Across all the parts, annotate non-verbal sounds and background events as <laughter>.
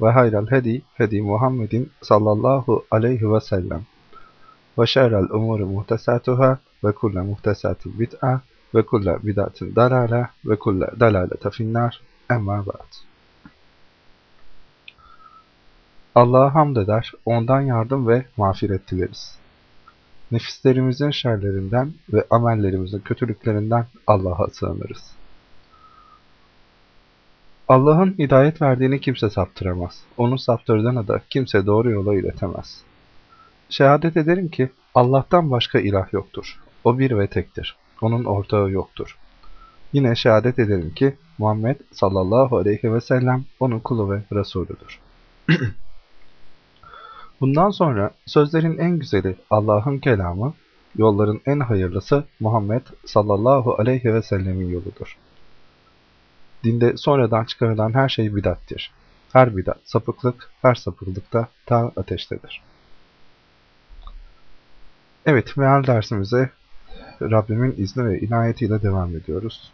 ve hayral hedi hedi Muhammedin sallallahu aleyhi ve sellem. Ve şerrel umuru muhtesatuhâ ve kulle muhtesatin bid'a ve kulle bid'atin dalale ve kulle dalalete finnâr. Emma ba'd. Allah'a hamd eder, ondan yardım ve mağfiret dileriz. Nefislerimizin şerlerinden ve amellerimizin kötülüklerinden Allah'a sığınırız. Allah'ın hidayet verdiğini kimse saptıramaz. Onu saptırdığını da kimse doğru yola iletemez. Şehadet ederim ki Allah'tan başka ilah yoktur. O bir ve tektir. Onun ortağı yoktur. Yine şehadet ederim ki Muhammed sallallahu aleyhi ve sellem onun kulu ve Resulüdür. <clears throat> Bundan sonra sözlerin en güzeli Allah'ın kelamı, yolların en hayırlısı Muhammed sallallahu aleyhi ve sellemin yoludur. Dinde sonradan çıkarılan her şey bidattir. Her bidat sapıklık, her sapıklık da ta ateştedir. Evet, meal dersimize Rabbimin izni ve inayetiyle devam ediyoruz.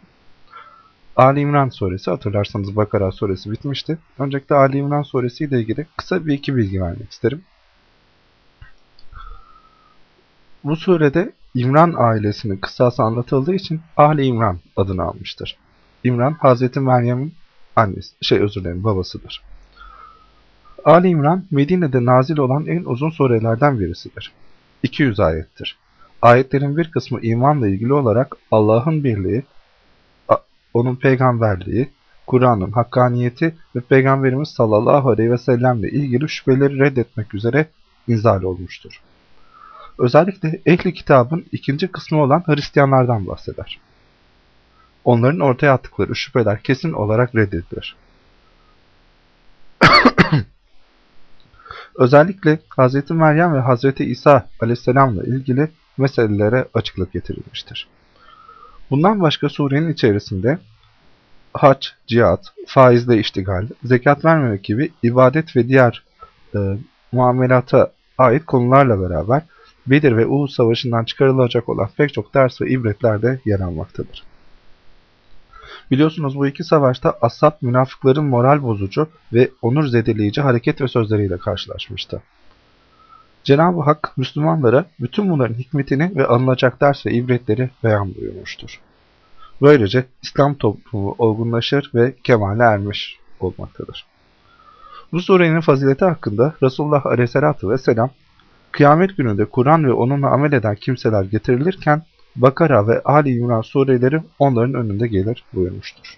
Ali İmran suresi, hatırlarsanız Bakara suresi bitmişti. Öncelikle Ali İmran suresi ile ilgili kısa bir iki bilgi vermek isterim. Bu surede İmran ailesinin kıssası anlatıldığı için Ali İmran adını almıştır. İmran, Hazreti Meryem'in annesi, şey özür dilerim babasıdır. Ali İmran, Medine'de nazil olan en uzun surelerden birisidir. 200 ayettir. Ayetlerin bir kısmı imanla ilgili olarak Allah'ın birliği, onun peygamberliği, Kur'an'ın hakkaniyeti ve Peygamberimiz sallallahu aleyhi ve sellemle ilgili şüpheleri reddetmek üzere inzal olmuştur. Özellikle ehli kitabın ikinci kısmı olan Hristiyanlardan bahseder. Onların ortaya attıkları şüpheler kesin olarak reddedilir. <coughs> Özellikle Hz. Meryem ve Hz. İsa aleyhisselamla ilgili meselelere açıklık getirilmiştir. Bundan başka surenin içerisinde hac, cihat, faizle iştigal, zekat vermemek gibi ibadet ve diğer e, muamelata ait konularla beraber Bedir ve Uhud savaşından çıkarılacak olan pek çok ders ve ibretler de yer almaktadır. Biliyorsunuz bu iki savaşta Ashab münafıkların moral bozucu ve onur zedeleyici hareket ve sözleriyle karşılaşmıştı. Cenab-ı Hak Müslümanlara bütün bunların hikmetini ve alınacak ders ve ibretleri beyan buyurmuştur. Böylece İslam toplumu olgunlaşır ve kemale ermiş olmaktadır. Bu surenin fazileti hakkında Resulullah Aleyhisselatü Vesselam kıyamet gününde Kur'an ve onunla amel eden kimseler getirilirken Bakara ve Ali İmran sureleri onların önünde gelir buyurmuştur.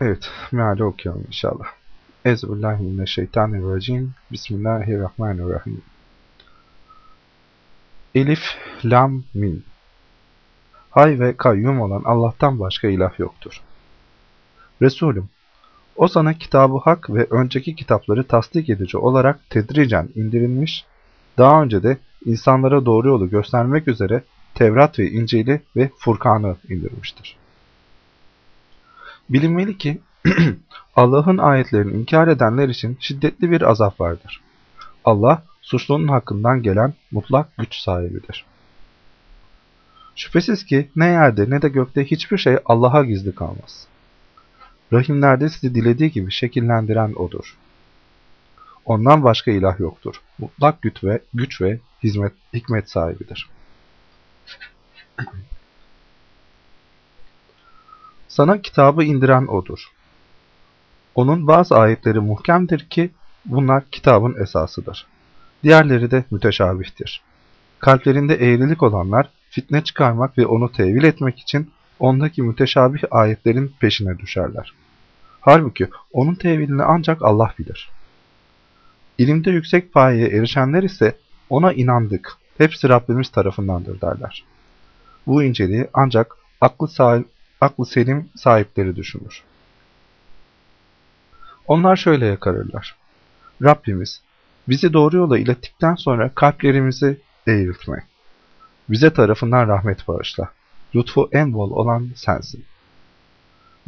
Evet, meali okuyalım inşallah. Euzubillahimineşşeytanirracim. Bismillahirrahmanirrahim. Elif, Lam, Min. Hay ve kayyum olan Allah'tan başka ilah yoktur. Resulüm, o sana kitabı hak ve önceki kitapları tasdik edici olarak tedricen indirilmiş, daha önce de insanlara doğru yolu göstermek üzere Tevrat ve İncil'i ve Furkan'ı indirmiştir. Bilinmeli ki <clears throat> Allah'ın ayetlerini inkar edenler için şiddetli bir azap vardır. Allah suçlunun hakkından gelen mutlak güç sahibidir. Şüphesiz ki ne yerde ne de gökte hiçbir şey Allah'a gizli kalmaz. Rahimlerde sizi dilediği gibi şekillendiren O'dur. Ondan başka ilah yoktur. Mutlak güç ve, güç ve hizmet, hikmet sahibidir. Sana kitabı indiren O'dur. Onun bazı ayetleri muhkemdir ki bunlar kitabın esasıdır. Diğerleri de müteşabihtir. Kalplerinde eğrilik olanlar fitne çıkarmak ve onu tevil etmek için ondaki müteşabih ayetlerin peşine düşerler. Halbuki onun tevilini ancak Allah bilir. İlimde yüksek payeye erişenler ise ona inandık, hepsi Rabbimiz tarafındandır derler. Bu inceliği ancak aklı, sahip, aklı selim sahipleri düşünür. Onlar şöyle yakarırlar. Rabbimiz, bizi doğru yola ilettikten sonra kalplerimizi eğiltme. Bize tarafından rahmet bağışla. Lütfu en bol olan sensin.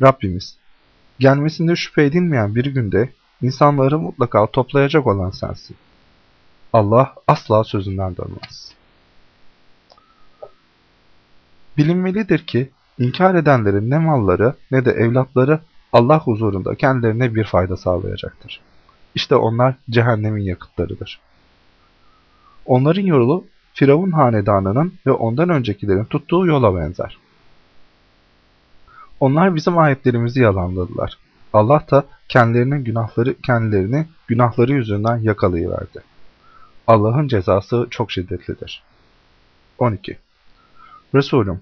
Rabbimiz, gelmesinde şüphe edilmeyen bir günde insanları mutlaka toplayacak olan sensin. Allah asla sözünden dönmez. Bilinmelidir ki, inkar edenlerin ne malları ne de evlatları Allah huzurunda kendilerine bir fayda sağlayacaktır. İşte onlar cehennemin yakıtlarıdır. Onların yolu Firavun hanedanının ve ondan öncekilerin tuttuğu yola benzer. Onlar bizim ayetlerimizi yalanladılar. Allah da kendilerinin günahları kendilerini günahları yüzünden yakalayıverdi. Allah'ın cezası çok şiddetlidir. 12. Resulüm,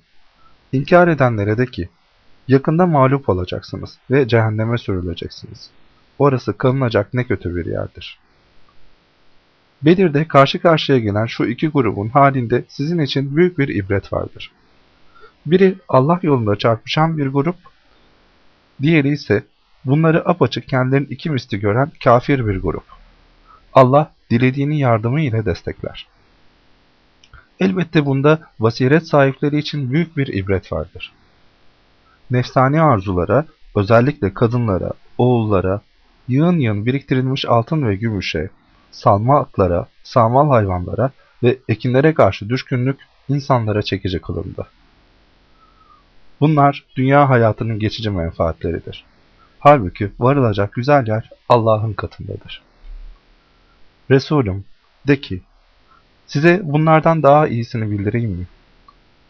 inkar edenlere de ki, yakında mağlup olacaksınız ve cehenneme sürüleceksiniz. Orası kalınacak ne kötü bir yerdir. Bedir'de karşı karşıya gelen şu iki grubun halinde sizin için büyük bir ibret vardır. Biri Allah yolunda çarpışan bir grup, diğeri ise bunları apaçık kendilerinin iki misli gören kafir bir grup. Allah dilediğini yardımı ile destekler. Elbette bunda basiret sahipleri için büyük bir ibret vardır. Nefsani arzulara, özellikle kadınlara, oğullara, yığın yığın biriktirilmiş altın ve gümüşe, salma atlara, sağmal hayvanlara ve ekinlere karşı düşkünlük insanlara çekici kılındı. Bunlar dünya hayatının geçici menfaatleridir. Halbuki varılacak güzel yer Allah'ın katındadır. Resulüm, de ki, size bunlardan daha iyisini bildireyim mi?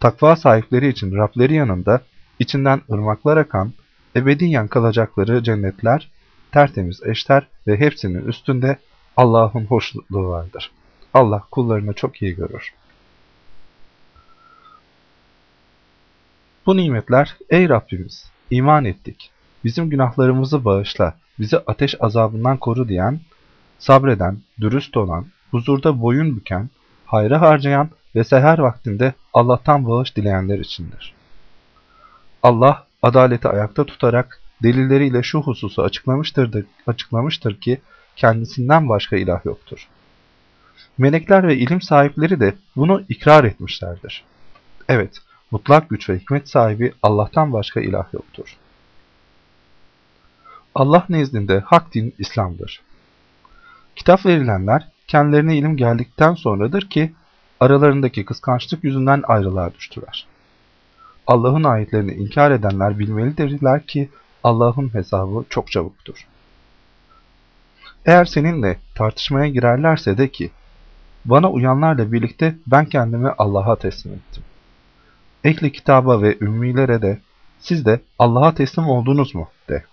Takva sahipleri için Rableri yanında, içinden ırmaklar akan, ebediyen kalacakları cennetler, tertemiz eşler ve hepsinin üstünde Allah'ın hoşnutluğu vardır. Allah kullarını çok iyi görür. Bu nimetler, ey Rabbimiz, iman ettik, bizim günahlarımızı bağışla, bizi ateş azabından koru diyen, sabreden, dürüst olan, huzurda boyun büken, hayra harcayan ve seher vaktinde Allah'tan bağış dileyenler içindir. Allah, adaleti ayakta tutarak delilleriyle şu hususu açıklamıştır, açıklamıştır ki, kendisinden başka ilah yoktur. Melekler ve ilim sahipleri de bunu ikrar etmişlerdir. Evet, mutlak güç ve hikmet sahibi Allah'tan başka ilah yoktur. Allah nezdinde hak din İslam'dır. Kitap verilenler kendilerine ilim geldikten sonradır ki aralarındaki kıskançlık yüzünden ayrılığa düştüler. Allah'ın ayetlerini inkar edenler bilmelidirler ki Allah'ın hesabı çok çabuktur. Eğer seninle tartışmaya girerlerse de ki, bana uyanlarla birlikte ben kendimi Allah'a teslim ettim. Ehli kitaba ve ümmilere de, siz de Allah'a teslim oldunuz mu de.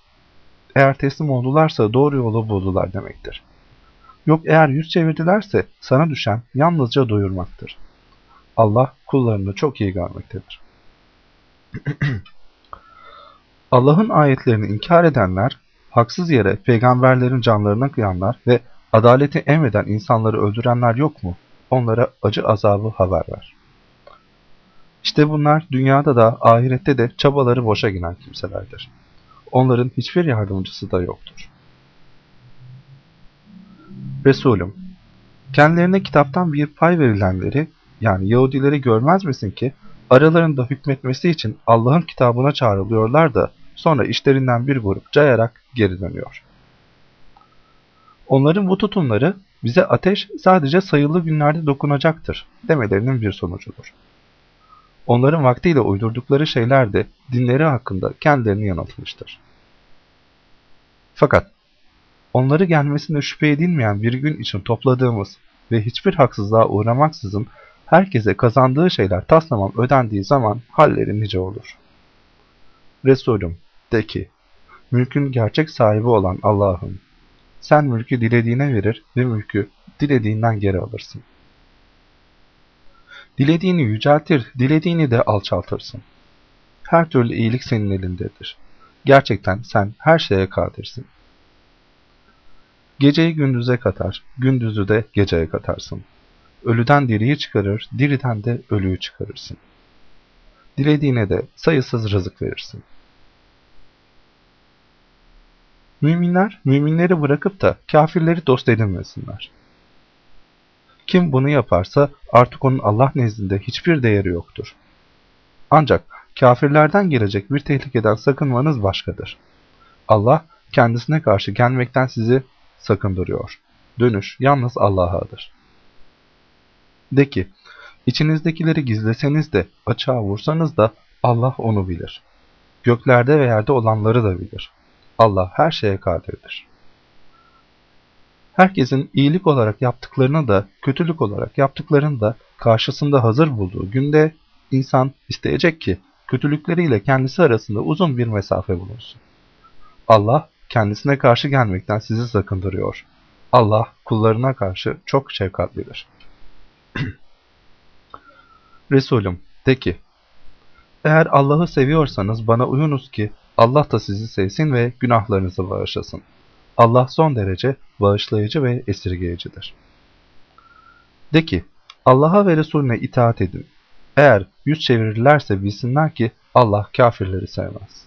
Eğer teslim oldularsa doğru yolu buldular demektir. Yok eğer yüz çevirdilerse sana düşen yalnızca doyurmaktır. Allah kullarını çok iyi görmektedir. <clears throat> Allah'ın ayetlerini inkar edenler, haksız yere peygamberlerin canlarına kıyanlar ve adaleti emreden insanları öldürenler yok mu? Onlara acı azabı haber ver. İşte bunlar dünyada da ahirette de çabaları boşa giden kimselerdir. Onların hiçbir yardımcısı da yoktur. Resulüm, kendilerine kitaptan bir pay verilenleri, yani Yahudileri görmez misin ki, aralarında hükmetmesi için Allah'ın kitabına çağrılıyorlar da, sonra işlerinden bir grup cayarak geri dönüyor. Onların bu tutumları bize ateş sadece sayılı günlerde dokunacaktır demelerinin bir sonucudur. Onların vaktiyle uydurdukları şeyler de dinleri hakkında kendilerini yanıltmıştır. Fakat onları gelmesine şüphe edilmeyen bir gün için topladığımız ve hiçbir haksızlığa uğramaksızın herkese kazandığı şeyler taslamam ödendiği zaman halleri nice olur. Resulüm de ki, mülkün gerçek sahibi olan Allah'ım, sen mülkü dilediğine verir ve mülkü dilediğinden geri alırsın. Dilediğini yüceltir, dilediğini de alçaltırsın. Her türlü iyilik senin elindedir. Gerçekten sen her şeye kadirsin. Geceyi gündüze katar, gündüzü de geceye katarsın. Ölüden diriyi çıkarır, diriden de ölüyü çıkarırsın. Dilediğine de sayısız rızık verirsin. Müminler, müminleri bırakıp da kafirleri dost edinmesinler. Kim bunu yaparsa artık onun Allah nezdinde hiçbir değeri yoktur. Ancak kafirlerden gelecek bir tehlikeden sakınmanız başkadır. Allah kendisine karşı gelmekten sizi sakındırıyor. Dönüş yalnız Allah'adır. De ki, içinizdekileri gizleseniz de açığa vursanız da Allah onu bilir. Göklerde ve yerde olanları da bilir. Allah her şeye kadirdir. Herkesin iyilik olarak yaptıklarını da, kötülük olarak yaptıklarını da karşısında hazır bulduğu günde insan isteyecek ki kötülükleriyle kendisi arasında uzun bir mesafe bulunsun. Allah kendisine karşı gelmekten sizi sakındırıyor. Allah kullarına karşı çok şefkatlidir. <clears throat> Resulüm de ki, eğer Allah'ı seviyorsanız bana uyunuz ki Allah da sizi sevsin ve günahlarınızı bağışlasın. Allah son derece bağışlayıcı ve esirgeyicidir. De ki, Allah'a ve Resulüne itaat edin. Eğer yüz çevirirlerse bilsinler ki Allah kafirleri sevmez.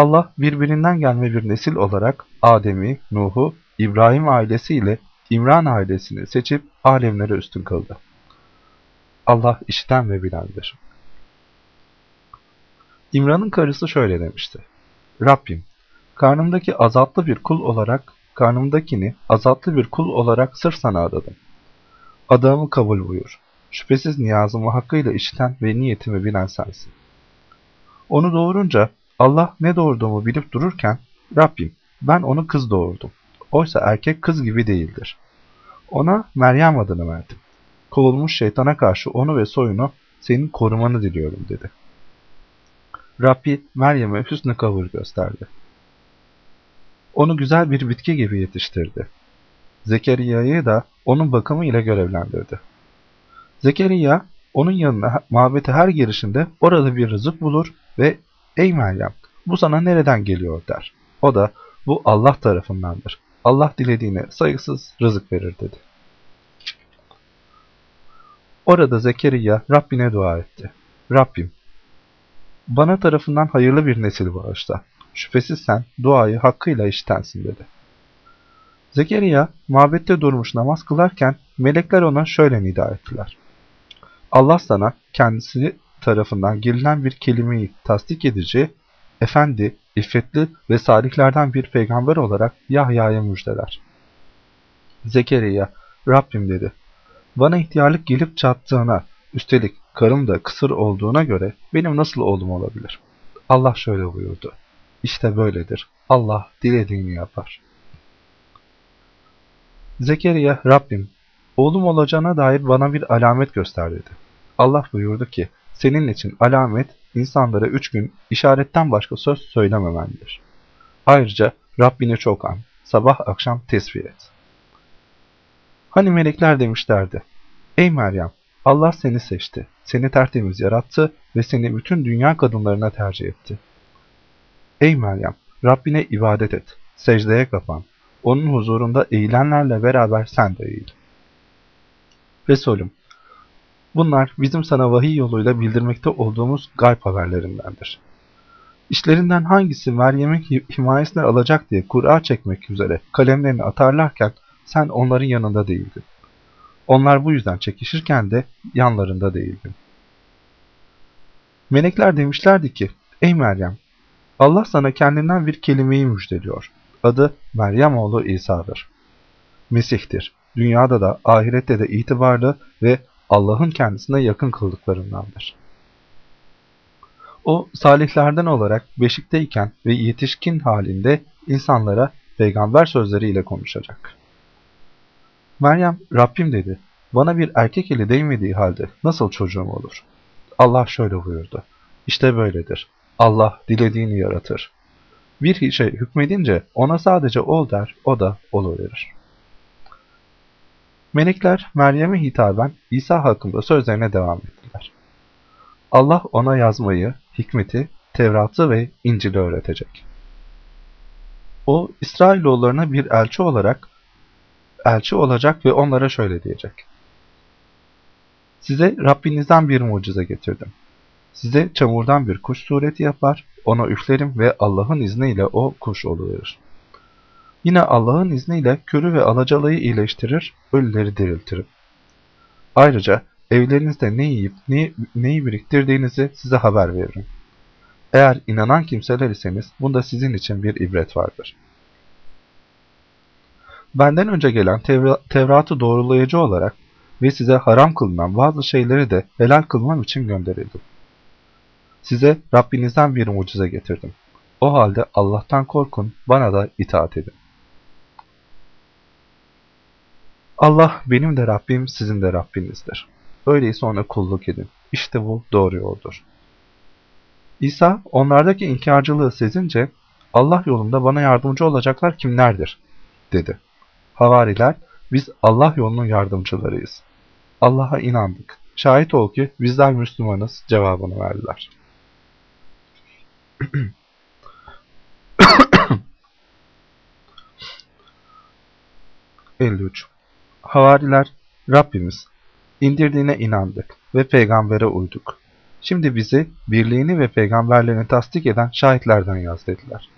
Allah birbirinden gelme bir nesil olarak Adem'i, Nuh'u, İbrahim ailesiyle İmran ailesini seçip alemlere üstün kıldı. Allah işiten ve bilendir. İmran'ın karısı şöyle demişti. Rabbim, karnımdaki azatlı bir kul olarak, karnımdakini azatlı bir kul olarak sırf sana adadım. Adamı kabul buyur. Şüphesiz niyazımı hakkıyla işiten ve niyetimi bilen sensin. Onu doğurunca Allah ne doğurduğumu bilip dururken, Rabbim ben onu kız doğurdum. Oysa erkek kız gibi değildir. Ona Meryem adını verdim. Kovulmuş şeytana karşı onu ve soyunu senin korumanı diliyorum dedi. Rabbi Meryem'e hüsnü kavur gösterdi. Onu güzel bir bitki gibi yetiştirdi. Zekeriya'yı da onun bakımı ile görevlendirdi. Zekeriya onun yanına mabete her girişinde orada bir rızık bulur ve ''Ey Meryem bu sana nereden geliyor?'' der. O da ''Bu Allah tarafındandır. Allah dilediğine sayısız rızık verir.'' dedi. Orada Zekeriya Rabbine dua etti. Rabbim bana tarafından hayırlı bir nesil bağışla. Şüphesiz sen duayı hakkıyla işitensin dedi. Zekeriya mabette durmuş namaz kılarken melekler ona şöyle nida ettiler. Allah sana kendisi tarafından girilen bir kelimeyi tasdik edici, efendi, iffetli ve salihlerden bir peygamber olarak Yahya'ya müjdeler. Zekeriya, Rabbim dedi, bana ihtiyarlık gelip çattığına, üstelik karım da kısır olduğuna göre benim nasıl oğlum olabilir? Allah şöyle buyurdu. İşte böyledir. Allah dilediğini yapar. Zekeriya, Rabbim, oğlum olacağına dair bana bir alamet göster dedi. Allah buyurdu ki, senin için alamet, insanlara üç gün işaretten başka söz söylememendir. Ayrıca Rabbini çok an, sabah akşam tesbih et. Hani melekler demişlerdi, Ey Meryem, Allah seni seçti, seni tertemiz yarattı ve seni bütün dünya kadınlarına tercih etti. Ey Meryem, Rabbine ibadet et, secdeye kapan, onun huzurunda eğilenlerle beraber sen de eğil. Resulüm, bunlar bizim sana vahiy yoluyla bildirmekte olduğumuz gayb haberlerindendir. İşlerinden hangisi Meryem'in himayesine alacak diye Kur'a çekmek üzere kalemlerini atarlarken sen onların yanında değildin. Onlar bu yüzden çekişirken de yanlarında değildin. Melekler demişlerdi ki, Ey Meryem, Allah sana kendinden bir kelimeyi müjdeliyor. Adı Meryem oğlu İsa'dır. Mesih'tir. Dünyada da ahirette de itibarlı ve Allah'ın kendisine yakın kıldıklarındandır. O salihlerden olarak beşikteyken ve yetişkin halinde insanlara peygamber sözleriyle konuşacak. Meryem, Rabbim dedi, bana bir erkek eli değmediği halde nasıl çocuğum olur? Allah şöyle buyurdu, İşte böyledir. Allah dilediğini yaratır. Bir şey hükmedince ona sadece ol der, o da oluverir. Melekler Meryem'e hitaben İsa hakkında sözlerine devam ettiler. Allah ona yazmayı, hikmeti, Tevrat'ı ve İncil'i öğretecek. O, İsrailoğullarına bir elçi olarak elçi olacak ve onlara şöyle diyecek. Size Rabbinizden bir mucize getirdim. Size çamurdan bir kuş sureti yapar, ona üflerim ve Allah'ın izniyle o kuş oluverir. Yine Allah'ın izniyle körü ve alacalıyı iyileştirir, ölüleri diriltirim. Ayrıca evlerinizde ne yiyip ne, neyi biriktirdiğinizi size haber veririm. Eğer inanan kimseler iseniz bunda sizin için bir ibret vardır. Benden önce gelen Tevra Tevrat'ı doğrulayıcı olarak ve size haram kılınan bazı şeyleri de helal kılmam için gönderildim. Size Rabbinizden bir mucize getirdim. O halde Allah'tan korkun, bana da itaat edin. Allah benim de Rabbim, sizin de Rabbinizdir. Öyleyse ona kulluk edin. İşte bu doğru yoldur. İsa onlardaki inkarcılığı sezince Allah yolunda bana yardımcı olacaklar kimlerdir? dedi. Havariler biz Allah yolunun yardımcılarıyız. Allah'a inandık. Şahit ol ki bizler Müslümanız cevabını verdiler. <clears throat> 53. Havariler, Rabbimiz, indirdiğine inandık ve peygambere uyduk. Şimdi bizi birliğini ve peygamberlerini tasdik eden şahitlerden yaz dediler.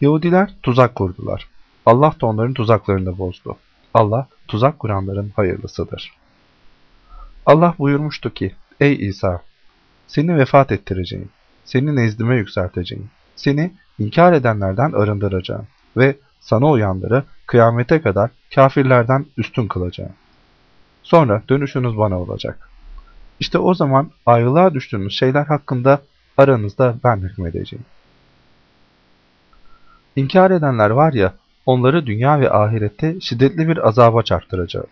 Yahudiler tuzak kurdular. Allah da onların tuzaklarını bozdu. Allah tuzak kuranların hayırlısıdır. Allah buyurmuştu ki, Ey İsa! Seni vefat ettireceğim. Seni nezdime yükselteceğim. Seni inkar edenlerden arındıracağım. Ve sana uyanları kıyamete kadar kafirlerden üstün kılacağım. Sonra dönüşünüz bana olacak. İşte o zaman ayrılığa düştüğünüz şeyler hakkında aranızda ben hükmedeceğim. İnkar edenler var ya, onları dünya ve ahirette şiddetli bir azaba çarptıracağım.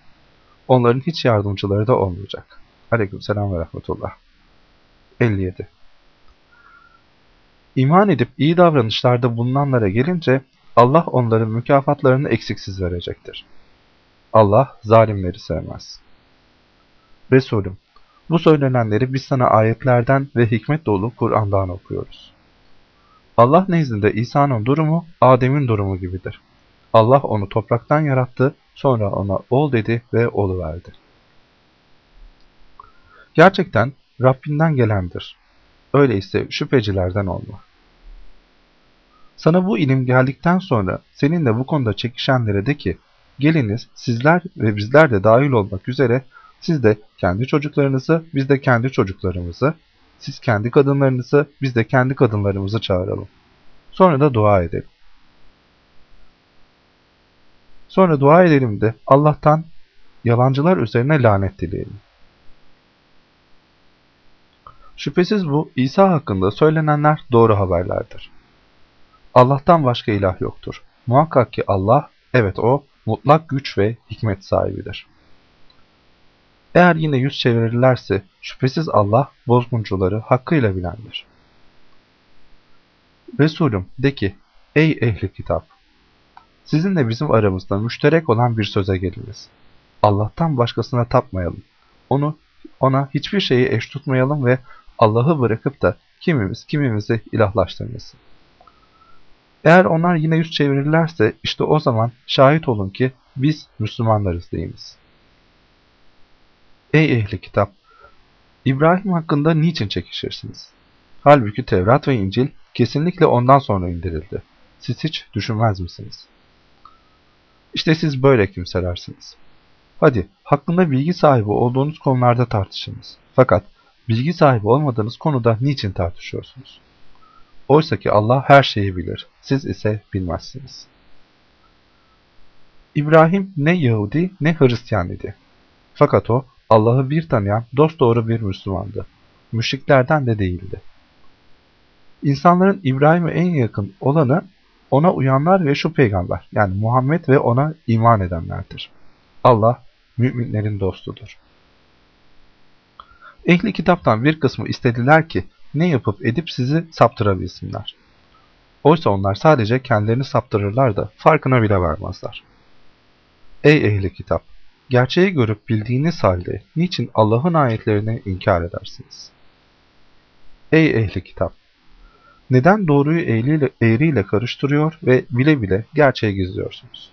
Onların hiç yardımcıları da olmayacak. Aleykümselam ve rahmetullah. 57. İman edip iyi davranışlarda bulunanlara gelince Allah onların mükafatlarını eksiksiz verecektir. Allah zalimleri sevmez. Resulüm, bu söylenenleri biz sana ayetlerden ve hikmet dolu Kur'an'dan okuyoruz. Allah nezdinde İsa'nın durumu Adem'in durumu gibidir. Allah onu topraktan yarattı, sonra ona ol dedi ve oluverdi. Gerçekten Rabbinden gelendir. Öyleyse şüphecilerden olma. Sana bu ilim geldikten sonra seninle bu konuda çekişenlere de ki, geliniz sizler ve bizler de dahil olmak üzere siz de kendi çocuklarınızı, biz de kendi çocuklarımızı, siz kendi kadınlarınızı, biz de kendi kadınlarımızı çağıralım. Sonra da dua edelim. Sonra dua edelim de Allah'tan yalancılar üzerine lanet dileyelim. Şüphesiz bu İsa hakkında söylenenler doğru haberlerdir. Allah'tan başka ilah yoktur. Muhakkak ki Allah, evet o, mutlak güç ve hikmet sahibidir. Eğer yine yüz çevirirlerse şüphesiz Allah bozguncuları hakkıyla bilendir. Resulüm de ki, ey ehli kitap! Sizinle bizim aramızda müşterek olan bir söze geliniz. Allah'tan başkasına tapmayalım. Onu, ona hiçbir şeyi eş tutmayalım ve Allah'ı bırakıp da kimimiz kimimizi ilahlaştırmasın. Eğer onlar yine yüz çevirirlerse işte o zaman şahit olun ki biz Müslümanlarız deyiniz. Ey ehli kitap! İbrahim hakkında niçin çekişirsiniz? Halbuki Tevrat ve İncil kesinlikle ondan sonra indirildi. Siz hiç düşünmez misiniz? İşte siz böyle kimselersiniz. Hadi hakkında bilgi sahibi olduğunuz konularda tartışınız. Fakat bilgi sahibi olmadığınız konuda niçin tartışıyorsunuz? Oysa ki Allah her şeyi bilir, siz ise bilmezsiniz. İbrahim ne Yahudi ne Hristiyan idi. Fakat o Allah'ı bir tanıyan dosdoğru bir Müslümandı. Müşriklerden de değildi. İnsanların İbrahim'e en yakın olanı ona uyanlar ve şu peygamber yani Muhammed ve ona iman edenlerdir. Allah müminlerin dostudur. Ehli kitaptan bir kısmı istediler ki ne yapıp edip sizi saptırabilsinler. Oysa onlar sadece kendilerini saptırırlar da farkına bile varmazlar. Ey ehli kitap! Gerçeği görüp bildiğiniz halde niçin Allah'ın ayetlerini inkar edersiniz? Ey ehli kitap! Neden doğruyu eğriyle, eğriyle karıştırıyor ve bile bile gerçeği gizliyorsunuz?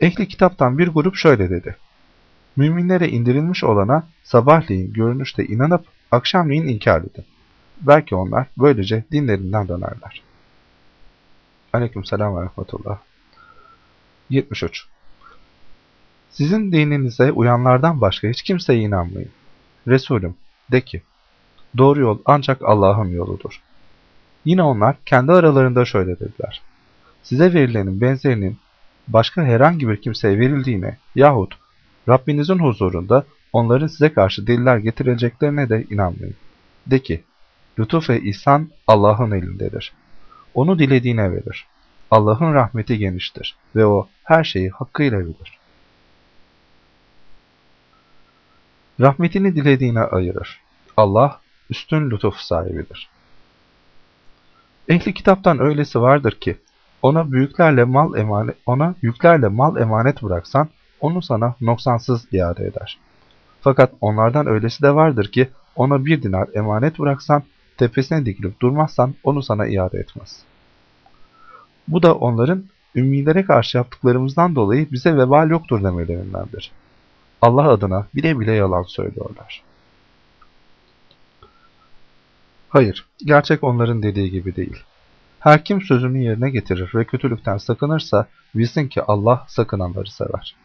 Ehli kitaptan bir grup şöyle dedi. Müminlere indirilmiş olana sabahleyin görünüşte inanıp akşamleyin inkar edin. Belki onlar böylece dinlerinden dönerler. Aleyküm selam ve rahmetullah. 73. Sizin dininize uyanlardan başka hiç kimseye inanmayın. Resulüm, de ki, doğru yol ancak Allah'ın yoludur. Yine onlar kendi aralarında şöyle dediler. Size verilenin benzerinin başka herhangi bir kimseye verildiğine yahut Rabbinizin huzurunda onların size karşı deliller getireceklerine de inanmayın. De ki, lütuf ve ihsan Allah'ın elindedir. Onu dilediğine verir. Allah'ın rahmeti geniştir ve O her şeyi hakkıyla bilir. Rahmetini dilediğine ayırır. Allah üstün lütuf sahibidir. Ehli kitaptan öylesi vardır ki ona büyüklerle mal emanet ona yüklerle mal emanet bıraksan onu sana noksansız iade eder. Fakat onlardan öylesi de vardır ki ona bir dinar emanet bıraksan tepesine dikilip durmazsan onu sana iade etmez. Bu da onların ümmilere karşı yaptıklarımızdan dolayı bize vebal yoktur demelerindendir. Allah adına bile bile yalan söylüyorlar. Hayır, gerçek onların dediği gibi değil. Her kim sözünü yerine getirir ve kötülükten sakınırsa bilsin ki Allah sakınanları sever.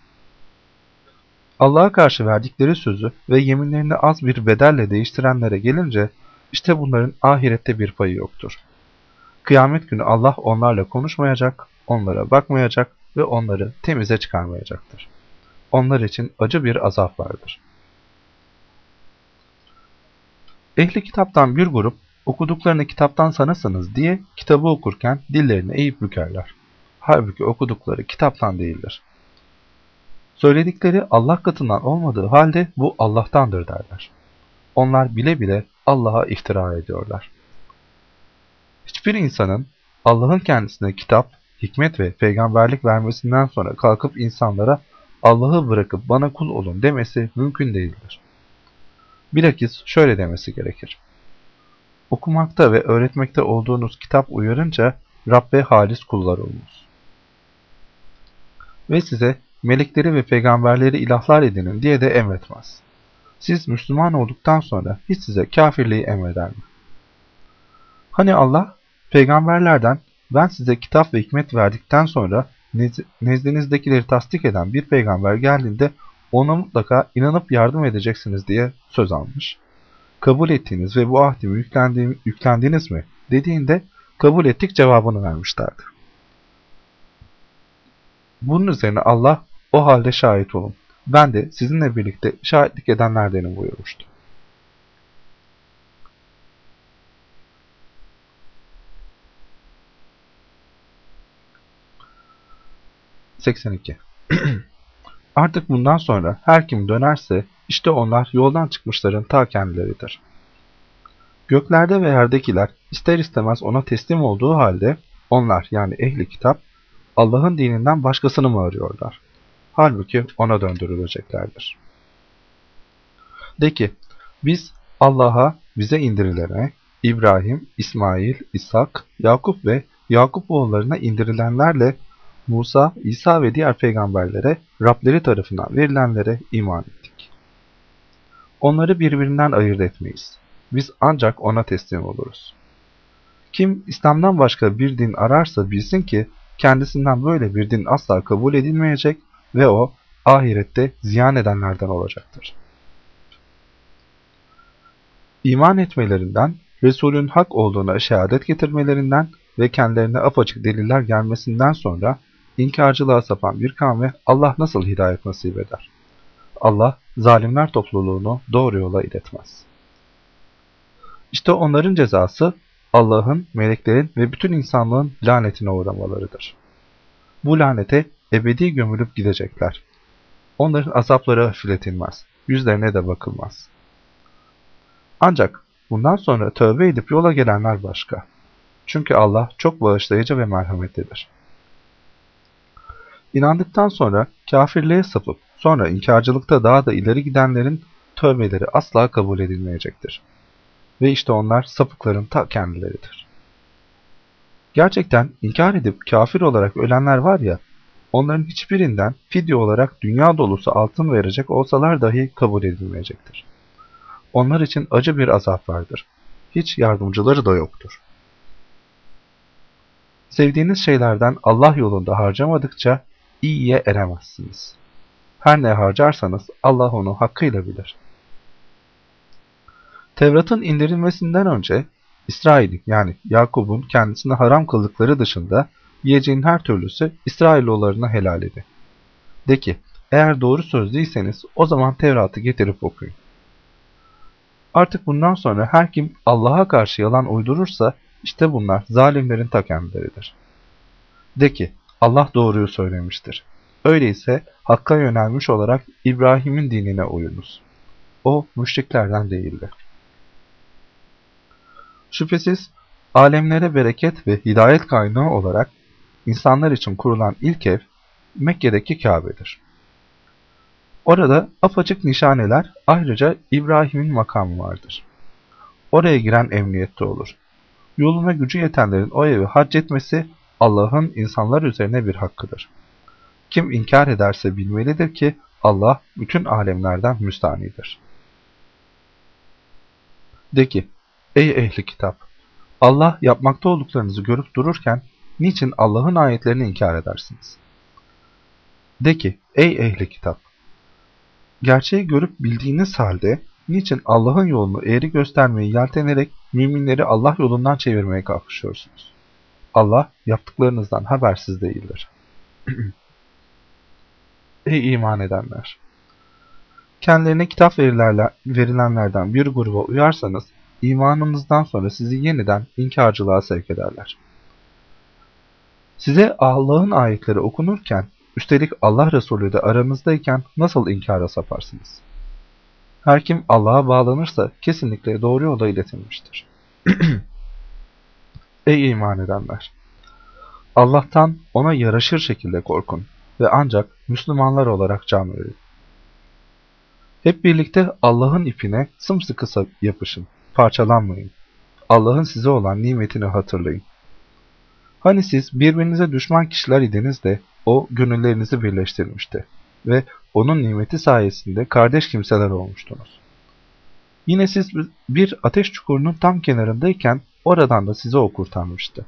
Allah'a karşı verdikleri sözü ve yeminlerini az bir bedelle değiştirenlere gelince işte bunların ahirette bir payı yoktur. Kıyamet günü Allah onlarla konuşmayacak, onlara bakmayacak ve onları temize çıkarmayacaktır. Onlar için acı bir azap vardır. Ehli kitaptan bir grup okuduklarını kitaptan sanasınız diye kitabı okurken dillerini eğip bükerler. Halbuki okudukları kitaptan değildir. Söyledikleri Allah katından olmadığı halde bu Allah'tandır derler. Onlar bile bile Allah'a iftira ediyorlar. Hiçbir insanın Allah'ın kendisine kitap, hikmet ve peygamberlik vermesinden sonra kalkıp insanlara Allah'ı bırakıp bana kul olun demesi mümkün değildir. Bilakis şöyle demesi gerekir. Okumakta ve öğretmekte olduğunuz kitap uyarınca Rabbe halis kullar olunuz. Ve size melekleri ve peygamberleri ilahlar edinin diye de emretmez. Siz Müslüman olduktan sonra hiç size kafirliği emreder mi? Hani Allah peygamberlerden ben size kitap ve hikmet verdikten sonra nezdinizdekileri tasdik eden bir peygamber geldiğinde ona mutlaka inanıp yardım edeceksiniz diye söz almış. Kabul ettiğiniz ve bu ahdimi yüklendiniz mi dediğinde kabul ettik cevabını vermişlerdi. Bunun üzerine Allah o halde şahit olun. Ben de sizinle birlikte şahitlik edenlerdenim buyurmuştu. 82. <clears throat> Artık bundan sonra her kim dönerse işte onlar yoldan çıkmışların ta kendileridir. Göklerde ve yerdekiler ister istemez ona teslim olduğu halde onlar yani ehli kitap Allah'ın dininden başkasını mı arıyorlar? Halbuki ona döndürüleceklerdir. De ki biz Allah'a bize indirilene İbrahim, İsmail, İshak, Yakup ve Yakup oğullarına indirilenlerle Musa, İsa ve diğer peygamberlere Rableri tarafından verilenlere iman ettik. Onları birbirinden ayırt etmeyiz. Biz ancak ona teslim oluruz. Kim İslam'dan başka bir din ararsa bilsin ki kendisinden böyle bir din asla kabul edilmeyecek ve o ahirette ziyan edenlerden olacaktır. İman etmelerinden, Resulün hak olduğuna şehadet getirmelerinden ve kendilerine apaçık deliller gelmesinden sonra İnkarcılığa sapan bir kavme Allah nasıl hidayet nasip eder? Allah zalimler topluluğunu doğru yola iletmez. İşte onların cezası Allah'ın, meleklerin ve bütün insanlığın lanetine uğramalarıdır. Bu lanete ebedi gömülüp gidecekler. Onların azapları hafifletilmez, yüzlerine de bakılmaz. Ancak bundan sonra tövbe edip yola gelenler başka. Çünkü Allah çok bağışlayıcı ve merhametlidir. İnandıktan sonra kafirliğe sapıp sonra inkarcılıkta daha da ileri gidenlerin tövbeleri asla kabul edilmeyecektir. Ve işte onlar sapıkların ta kendileridir. Gerçekten inkar edip kafir olarak ölenler var ya, onların hiçbirinden fidye olarak dünya dolusu altın verecek olsalar dahi kabul edilmeyecektir. Onlar için acı bir azap vardır. hiç yardımcıları da yoktur. Sevdiğiniz şeylerden Allah yolunda harcamadıkça iyiye eremezsiniz. Her ne harcarsanız Allah onu hakkıyla bilir. Tevrat'ın indirilmesinden önce İsrail'in yani Yakup'un kendisine haram kıldıkları dışında yiyeceğin her türlüsü İsrailoğullarına helal idi. De ki, eğer doğru sözlüyseniz o zaman Tevrat'ı getirip okuyun. Artık bundan sonra her kim Allah'a karşı yalan uydurursa işte bunlar zalimlerin ta kendileridir. De ki, Allah doğruyu söylemiştir. Öyleyse Hakk'a yönelmiş olarak İbrahim'in dinine uyunuz. O müşriklerden değildir. Şüphesiz alemlere bereket ve hidayet kaynağı olarak insanlar için kurulan ilk ev Mekke'deki Kabe'dir. Orada apaçık nişaneler ayrıca İbrahim'in makamı vardır. Oraya giren emniyette olur. Yoluna gücü yetenlerin o evi hac etmesi Allah'ın insanlar üzerine bir hakkıdır. Kim inkar ederse bilmelidir ki Allah bütün alemlerden müstanidir. De ki, ey ehli kitap! Allah yapmakta olduklarınızı görüp dururken niçin Allah'ın ayetlerini inkar edersiniz? De ki, ey ehli kitap! Gerçeği görüp bildiğiniz halde niçin Allah'ın yolunu eğri göstermeyi yeltenerek müminleri Allah yolundan çevirmeye kalkışıyorsunuz? Allah yaptıklarınızdan habersiz değildir. <clears throat> Ey iman edenler! Kendilerine kitap verilenlerden bir gruba uyarsanız, imanınızdan sonra sizi yeniden inkarcılığa sevk ederler. Size Allah'ın ayetleri okunurken, üstelik Allah Resulü de aranızdayken nasıl inkara saparsınız? Her kim Allah'a bağlanırsa kesinlikle doğru yola iletilmiştir. <clears throat> Ey iman edenler! Allah'tan ona yaraşır şekilde korkun ve ancak Müslümanlar olarak can verin. Hep birlikte Allah'ın ipine sımsıkı yapışın, parçalanmayın. Allah'ın size olan nimetini hatırlayın. Hani siz birbirinize düşman kişiler idiniz de o gönüllerinizi birleştirmişti ve onun nimeti sayesinde kardeş kimseler olmuştunuz. Yine siz bir ateş çukurunun tam kenarındayken oradan da size o kurtarmıştı.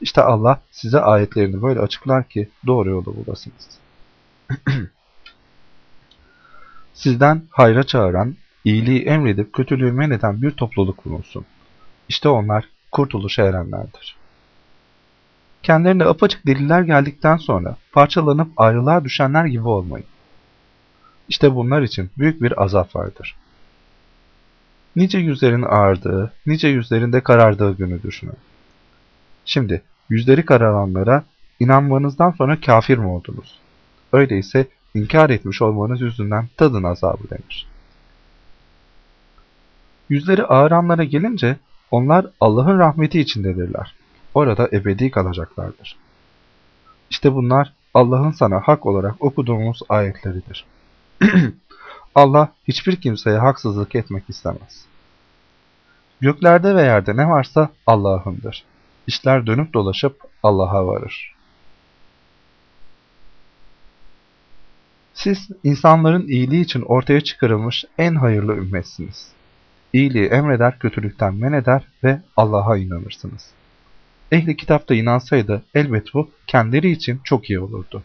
İşte Allah size ayetlerini böyle açıklar ki doğru yolu bulasınız. <clears throat> Sizden hayra çağıran, iyiliği emredip kötülüğü men eden bir topluluk bulunsun. İşte onlar kurtuluşa erenlerdir. Kendilerine apaçık deliller geldikten sonra parçalanıp ayrılığa düşenler gibi olmayın. İşte bunlar için büyük bir azap vardır. Nice yüzlerin ağardığı, nice yüzlerinde karardığı günü düşünün. Şimdi yüzleri kararanlara inanmanızdan sonra kafir mi oldunuz? Öyleyse inkar etmiş olmanız yüzünden tadın azabı denir. Yüzleri ağıranlara gelince onlar Allah'ın rahmeti içindedirler. Orada ebedi kalacaklardır. İşte bunlar Allah'ın sana hak olarak okuduğumuz ayetleridir. <clears throat> Allah hiçbir kimseye haksızlık etmek istemez. Göklerde ve yerde ne varsa Allah'ındır. İşler dönüp dolaşıp Allah'a varır. Siz insanların iyiliği için ortaya çıkarılmış en hayırlı ümmetsiniz. İyiliği emreder, kötülükten men eder ve Allah'a inanırsınız. Ehli kitapta inansaydı elbet bu kendileri için çok iyi olurdu.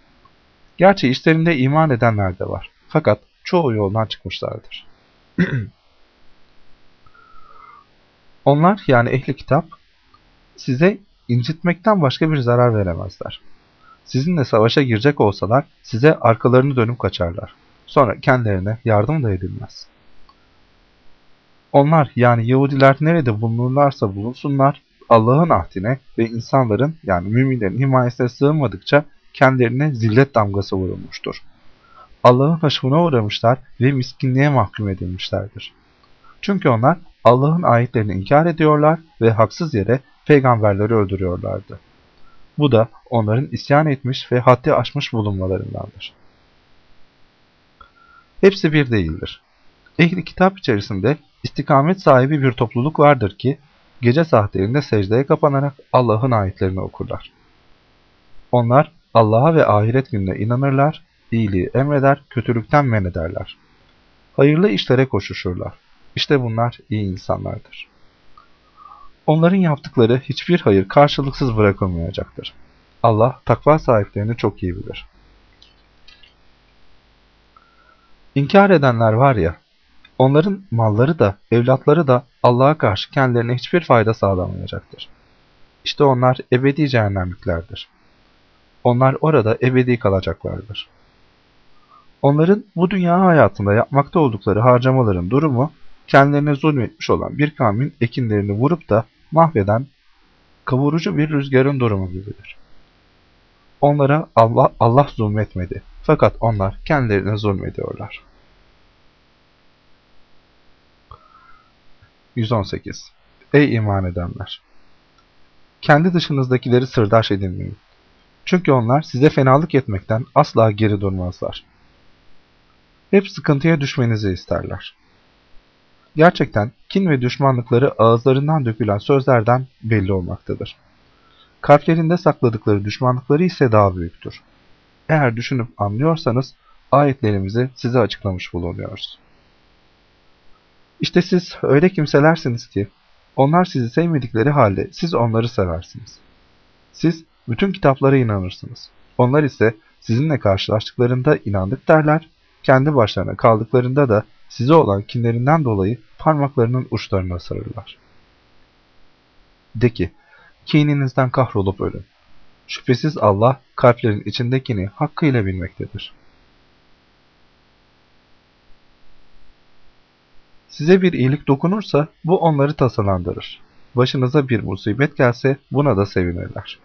Gerçi işlerinde iman edenler de var. Fakat çoğu yoldan çıkmışlardır. <clears throat> Onlar yani ehli kitap size incitmekten başka bir zarar veremezler. Sizinle savaşa girecek olsalar size arkalarını dönüp kaçarlar. Sonra kendilerine yardım da edilmez. Onlar yani Yahudiler nerede bulunurlarsa bulunsunlar Allah'ın ahdine ve insanların yani müminlerin himayesine sığınmadıkça kendilerine zillet damgası vurulmuştur. Allah'ın haşmına uğramışlar ve miskinliğe mahkum edilmişlerdir. Çünkü onlar Allah'ın ayetlerini inkar ediyorlar ve haksız yere peygamberleri öldürüyorlardı. Bu da onların isyan etmiş ve haddi aşmış bulunmalarındandır. Hepsi bir değildir. Ehli kitap içerisinde istikamet sahibi bir topluluk vardır ki, gece saatlerinde secdeye kapanarak Allah'ın ayetlerini okurlar. Onlar Allah'a ve ahiret gününe inanırlar, iyiliği emreder, kötülükten men ederler. Hayırlı işlere koşuşurlar. İşte bunlar iyi insanlardır. Onların yaptıkları hiçbir hayır karşılıksız bırakılmayacaktır. Allah takva sahiplerini çok iyi bilir. İnkar edenler var ya, onların malları da, evlatları da Allah'a karşı kendilerine hiçbir fayda sağlamayacaktır. İşte onlar ebedi cehennemliklerdir. Onlar orada ebedi kalacaklardır. Onların bu dünya hayatında yapmakta oldukları harcamaların durumu, kendilerine zulmetmiş olan bir kavmin ekinlerini vurup da mahveden kavurucu bir rüzgarın durumu gibidir. Onlara Allah, Allah zulmetmedi. Fakat onlar kendilerine zulmediyorlar. 118. Ey iman edenler! Kendi dışınızdakileri sırdaş edinmeyin. Çünkü onlar size fenalık etmekten asla geri durmazlar. Hep sıkıntıya düşmenizi isterler. Gerçekten kin ve düşmanlıkları ağızlarından dökülen sözlerden belli olmaktadır. Kalplerinde sakladıkları düşmanlıkları ise daha büyüktür. Eğer düşünüp anlıyorsanız ayetlerimizi size açıklamış bulunuyoruz. İşte siz öyle kimselersiniz ki onlar sizi sevmedikleri halde siz onları seversiniz. Siz bütün kitaplara inanırsınız. Onlar ise sizinle karşılaştıklarında inandık derler, kendi başlarına kaldıklarında da size olan kinlerinden dolayı parmaklarının uçlarına sarırlar. De ki, kininizden kahrolup ölün. Şüphesiz Allah kalplerin içindekini hakkıyla bilmektedir. Size bir iyilik dokunursa bu onları tasalandırır. Başınıza bir musibet gelse buna da sevinirler.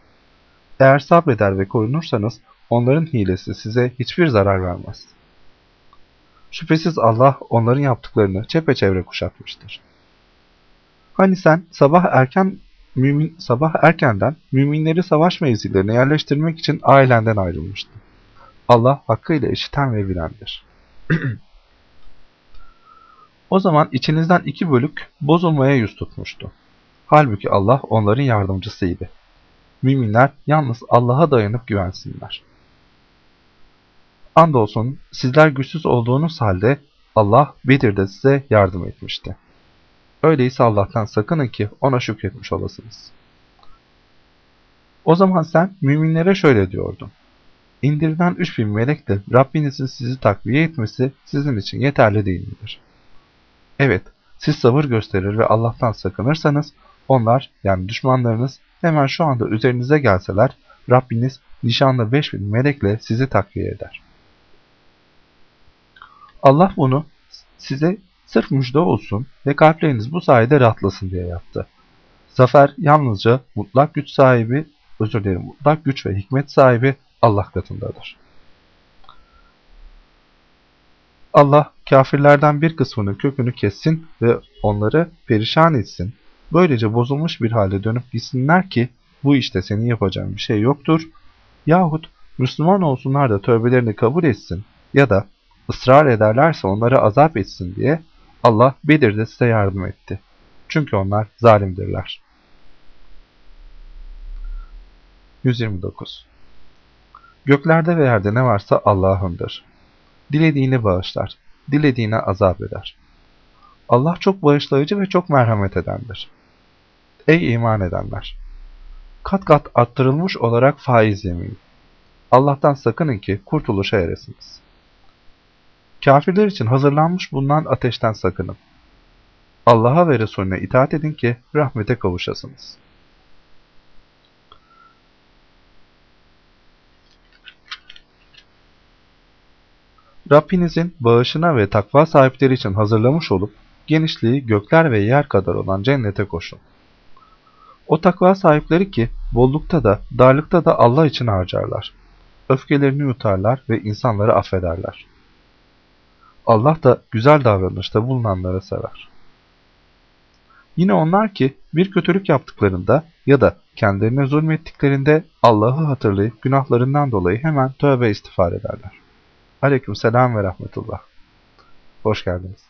Eğer sabreder ve korunursanız onların hilesi size hiçbir zarar vermez. Şüphesiz Allah onların yaptıklarını çepeçevre kuşatmıştır. Hani sen sabah erken mümin sabah erkenden müminleri savaş mevzilerine yerleştirmek için ailenden ayrılmıştın. Allah hakkıyla işiten ve bilendir. <clears throat> o zaman içinizden iki bölük bozulmaya yüz tutmuştu. Halbuki Allah onların yardımcısıydı. Müminler yalnız Allah'a dayanıp güvensinler. Andolsun sizler güçsüz olduğunuz halde Allah Bedir'de size yardım etmişti. Öyleyse Allah'tan sakının ki ona şükretmiş olasınız. O zaman sen müminlere şöyle diyordun. İndirilen 3000 melekle Rabbinizin sizi takviye etmesi sizin için yeterli değil midir? Evet, siz sabır gösterir ve Allah'tan sakınırsanız onlar yani düşmanlarınız hemen şu anda üzerinize gelseler Rabbiniz nişanlı 5000 melekle sizi takviye eder. Allah bunu size sırf müjde olsun ve kalpleriniz bu sayede rahatlasın diye yaptı. Zafer yalnızca mutlak güç sahibi, özür dilerim mutlak güç ve hikmet sahibi Allah katındadır. Allah kafirlerden bir kısmının kökünü kessin ve onları perişan etsin. Böylece bozulmuş bir halde dönüp gitsinler ki bu işte senin yapacağın bir şey yoktur. Yahut Müslüman olsunlar da tövbelerini kabul etsin ya da ısrar ederlerse onları azap etsin diye Allah Bedir'de size yardım etti. Çünkü onlar zalimdirler. 129 Göklerde ve yerde ne varsa Allah'ındır. Dilediğini bağışlar, dilediğine azap eder. Allah çok bağışlayıcı ve çok merhamet edendir. Ey iman edenler! Kat kat arttırılmış olarak faiz yemeyin. Allah'tan sakının ki kurtuluşa eresiniz. Kafirler için hazırlanmış bulunan ateşten sakının. Allah'a ve Resulüne itaat edin ki rahmete kavuşasınız. Rabbinizin bağışına ve takva sahipleri için hazırlamış olup, genişliği gökler ve yer kadar olan cennete koşun. O takva sahipleri ki bollukta da darlıkta da Allah için harcarlar. Öfkelerini yutarlar ve insanları affederler. Allah da güzel davranışta bulunanları sever. Yine onlar ki bir kötülük yaptıklarında ya da kendilerine zulmettiklerinde Allah'ı hatırlayıp günahlarından dolayı hemen tövbe istiğfar ederler. Aleyküm selam ve rahmetullah. Hoş geldiniz.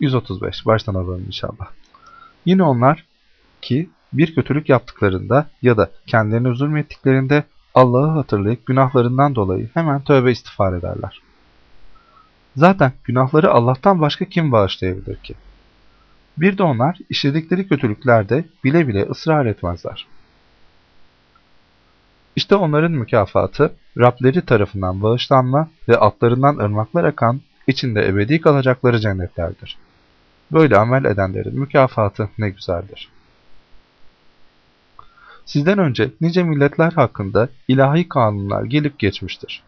135. Baştan alalım inşallah. Yine onlar ki bir kötülük yaptıklarında ya da kendilerine zulmettiklerinde Allah'ı hatırlayıp günahlarından dolayı hemen tövbe istiğfar ederler. Zaten günahları Allah'tan başka kim bağışlayabilir ki? Bir de onlar işledikleri kötülüklerde bile bile ısrar etmezler. İşte onların mükafatı Rableri tarafından bağışlanma ve altlarından ırmaklar akan, içinde ebedi kalacakları cennetlerdir. Böyle amel edenlerin mükafatı ne güzeldir. Sizden önce nice milletler hakkında ilahi kanunlar gelip geçmiştir.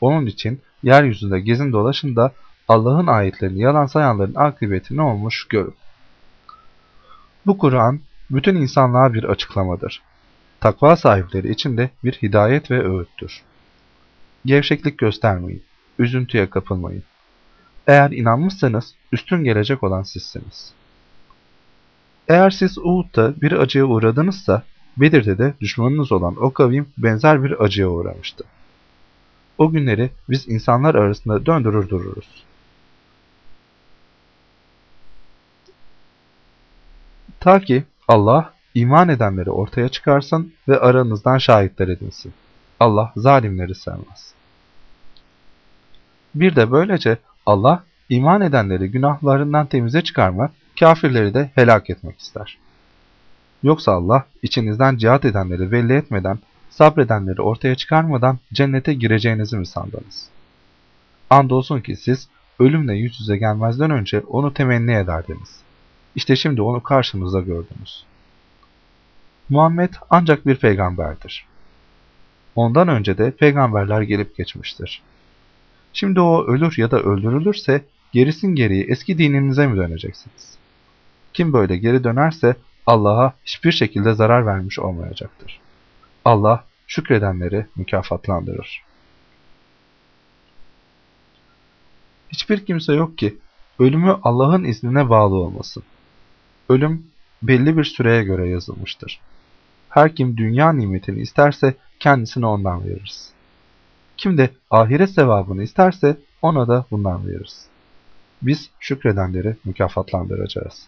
Onun için yeryüzünde gezin dolaşın da Allah'ın ayetlerini yalan sayanların akıbeti ne olmuş görün. Bu Kur'an bütün insanlığa bir açıklamadır. Takva sahipleri için de bir hidayet ve öğüttür. Gevşeklik göstermeyin, üzüntüye kapılmayın. Eğer inanmışsanız üstün gelecek olan sizsiniz. Eğer siz Uhud'da bir acıya uğradınızsa, Bedir'de de düşmanınız olan o kavim benzer bir acıya uğramıştı. O günleri biz insanlar arasında döndürür dururuz. Ta ki Allah iman edenleri ortaya çıkarsın ve aranızdan şahitler edinsin. Allah zalimleri sevmez. Bir de böylece Allah iman edenleri günahlarından temize çıkarmak, kafirleri de helak etmek ister. Yoksa Allah içinizden cihat edenleri belli etmeden, sabredenleri ortaya çıkarmadan cennete gireceğinizi mi sandınız? Andolsun ki siz ölümle yüz yüze gelmezden önce onu temenni ederdiniz. İşte şimdi onu karşınızda gördünüz. Muhammed ancak bir peygamberdir. Ondan önce de peygamberler gelip geçmiştir. Şimdi o ölür ya da öldürülürse gerisin geriye eski dininize mi döneceksiniz? Kim böyle geri dönerse Allah'a hiçbir şekilde zarar vermiş olmayacaktır. Allah şükredenleri mükafatlandırır. Hiçbir kimse yok ki ölümü Allah'ın iznine bağlı olmasın. Ölüm belli bir süreye göre yazılmıştır. Her kim dünya nimetini isterse kendisine ondan veririz. Kim de ahiret sevabını isterse ona da bundan veririz. Biz şükredenleri mükafatlandıracağız.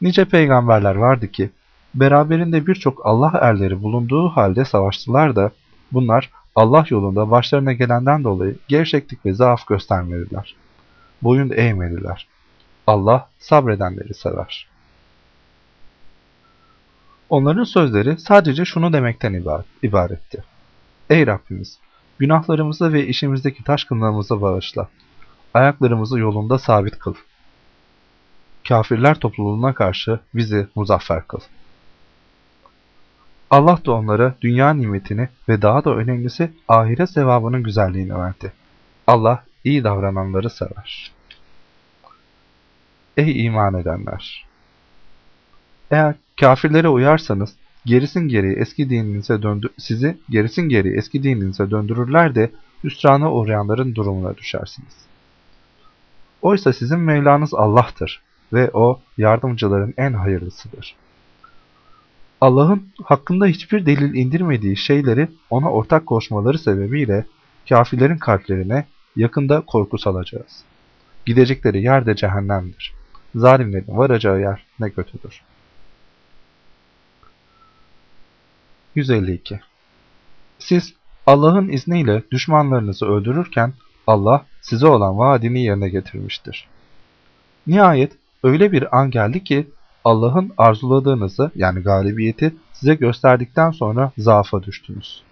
Nice peygamberler vardı ki, beraberinde birçok Allah erleri bulunduğu halde savaştılar da, bunlar Allah yolunda başlarına gelenden dolayı gevşeklik ve zaaf göstermediler. Boyun eğmediler. Allah sabredenleri sever. Onların sözleri sadece şunu demekten ibaretti. Ey Rabbimiz! Günahlarımızı ve işimizdeki taşkınlığımızı bağışla. Ayaklarımızı yolunda sabit kıl. Kafirler topluluğuna karşı bizi muzaffer kıl. Allah da onlara dünya nimetini ve daha da önemlisi ahiret sevabının güzelliğini verdi. Allah iyi davrananları sever. Ey iman edenler! Eğer kafirlere uyarsanız gerisin geri eski dininize döndü sizi gerisin geri eski dininize döndürürler de hüsrana uğrayanların durumuna düşersiniz. Oysa sizin Mevlanız Allah'tır ve O yardımcıların en hayırlısıdır. Allah'ın hakkında hiçbir delil indirmediği şeyleri ona ortak koşmaları sebebiyle kafirlerin kalplerine yakında korku salacağız. Gidecekleri yer de cehennemdir. Zalimlerin varacağı yer ne kötüdür. 152 Siz Allah'ın izniyle düşmanlarınızı öldürürken Allah size olan vaadini yerine getirmiştir. Nihayet öyle bir an geldi ki Allah'ın arzuladığınızı yani galibiyeti size gösterdikten sonra zaafa düştünüz.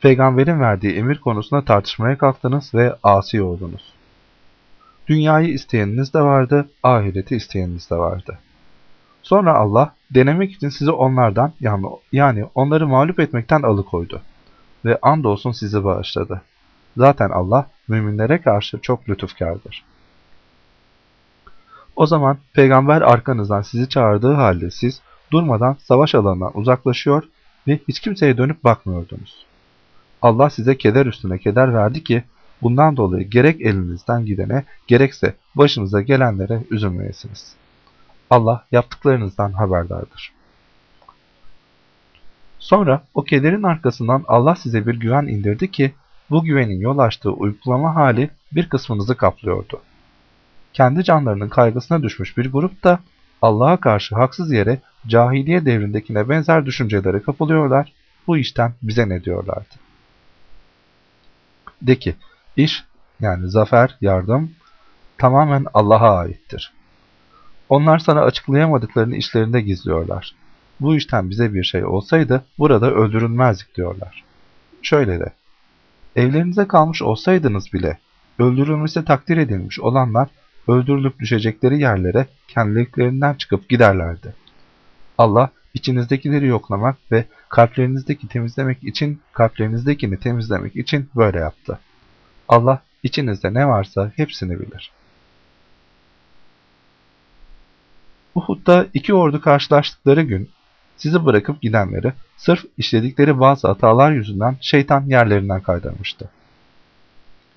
Peygamberin verdiği emir konusunda tartışmaya kalktınız ve asi oldunuz. Dünyayı isteyeniniz de vardı, ahireti isteyeniniz de vardı. Sonra Allah denemek için sizi onlardan yani, onları mağlup etmekten alıkoydu. Ve andolsun sizi bağışladı. Zaten Allah müminlere karşı çok lütufkardır. O zaman peygamber arkanızdan sizi çağırdığı halde siz durmadan savaş alanına uzaklaşıyor ve hiç kimseye dönüp bakmıyordunuz. Allah size keder üstüne keder verdi ki bundan dolayı gerek elinizden gidene gerekse başınıza gelenlere üzülmeyesiniz. Allah yaptıklarınızdan haberdardır. Sonra o kederin arkasından Allah size bir güven indirdi ki bu güvenin yol açtığı uygulama hali bir kısmınızı kaplıyordu. Kendi canlarının kaygısına düşmüş bir grup da Allah'a karşı haksız yere cahiliye devrindekine benzer düşüncelere kapılıyorlar, bu işten bize ne diyorlardı. De ki, iş yani zafer, yardım tamamen Allah'a aittir. Onlar sana açıklayamadıklarını işlerinde gizliyorlar. Bu işten bize bir şey olsaydı burada öldürülmezdik diyorlar. Şöyle de, evlerinize kalmış olsaydınız bile öldürülmesi takdir edilmiş olanlar öldürülüp düşecekleri yerlere kendiliklerinden çıkıp giderlerdi. Allah içinizdekileri yoklamak ve kalplerinizdeki temizlemek için kalplerinizdekini temizlemek için böyle yaptı. Allah içinizde ne varsa hepsini bilir. Uhud'da iki ordu karşılaştıkları gün sizi bırakıp gidenleri sırf işledikleri bazı hatalar yüzünden şeytan yerlerinden kaydırmıştı.